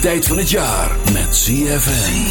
Tijd van het jaar met. ZFM.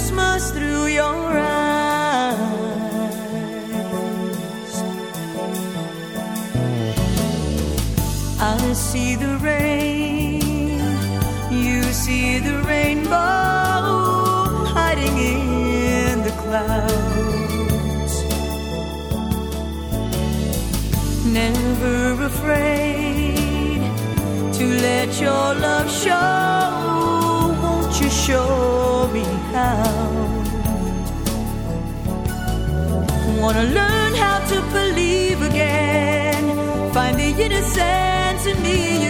Christmas through your eyes. I see the rain, you see the rainbow hiding in the clouds. Never afraid to let your love show. Won't you show? going how? Wanna learn how to believe again, find the innocence in me.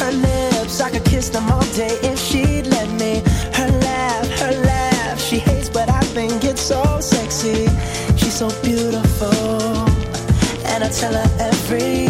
her lips. I could kiss them all day if she'd let me. Her laugh, her laugh. She hates, but I think it's so sexy. She's so beautiful, and I tell her every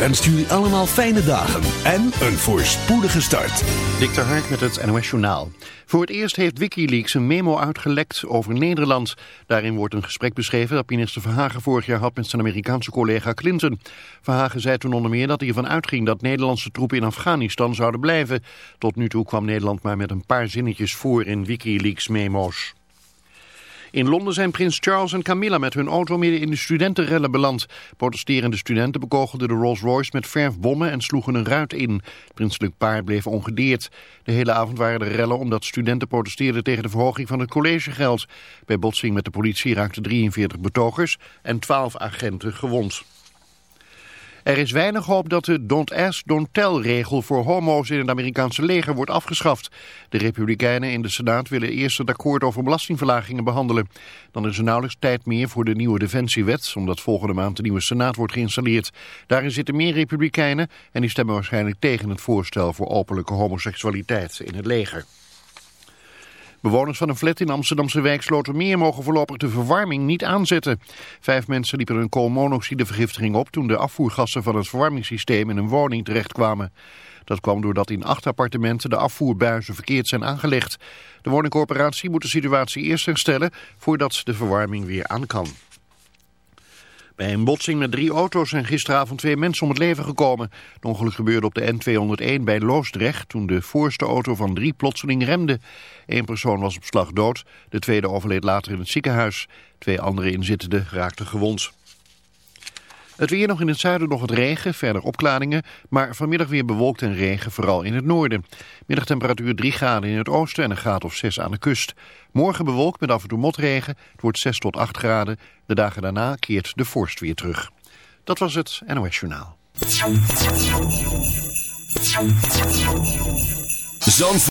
Wenst jullie allemaal fijne dagen en een voorspoedige start. Dik de Hark met het NOS Journaal. Voor het eerst heeft Wikileaks een memo uitgelekt over Nederland. Daarin wordt een gesprek beschreven dat minister Verhagen vorig jaar had met zijn Amerikaanse collega Clinton. Verhagen zei toen onder meer dat hij ervan uitging dat Nederlandse troepen in Afghanistan zouden blijven. Tot nu toe kwam Nederland maar met een paar zinnetjes voor in Wikileaks memo's. In Londen zijn prins Charles en Camilla met hun auto midden in de studentenrellen beland. Protesterende studenten bekogelden de Rolls-Royce met verfbommen en sloegen een ruit in. Het prinselijk paar bleef ongedeerd. De hele avond waren er rellen omdat studenten protesteerden tegen de verhoging van het collegegeld. Bij botsing met de politie raakten 43 betogers en 12 agenten gewond. Er is weinig hoop dat de don't ask, don't tell regel voor homo's in het Amerikaanse leger wordt afgeschaft. De republikeinen in de Senaat willen eerst het akkoord over belastingverlagingen behandelen. Dan is er nauwelijks tijd meer voor de nieuwe defensiewet, omdat volgende maand de nieuwe Senaat wordt geïnstalleerd. Daarin zitten meer republikeinen en die stemmen waarschijnlijk tegen het voorstel voor openlijke homoseksualiteit in het leger. Bewoners van een flat in Amsterdamse wijk Slotermeer mogen voorlopig de verwarming niet aanzetten. Vijf mensen liepen een koolmonoxidevergiftiging op toen de afvoergassen van het verwarmingssysteem in een woning terechtkwamen. Dat kwam doordat in acht appartementen de afvoerbuizen verkeerd zijn aangelegd. De woningcorporatie moet de situatie eerst herstellen voordat de verwarming weer aan kan. Bij een botsing met drie auto's zijn gisteravond twee mensen om het leven gekomen. Het ongeluk gebeurde op de N201 bij Loosdrecht toen de voorste auto van drie plotseling remde. Eén persoon was op slag dood, de tweede overleed later in het ziekenhuis. Twee andere inzittenden raakten gewond. Het weer nog in het zuiden nog wat regen, verder opklaringen, maar vanmiddag weer bewolkt en regen, vooral in het noorden. Middagtemperatuur 3 graden in het oosten en een graad of 6 aan de kust. Morgen bewolkt met af en toe motregen, het wordt 6 tot 8 graden. De dagen daarna keert de vorst weer terug. Dat was het NOS Journaal.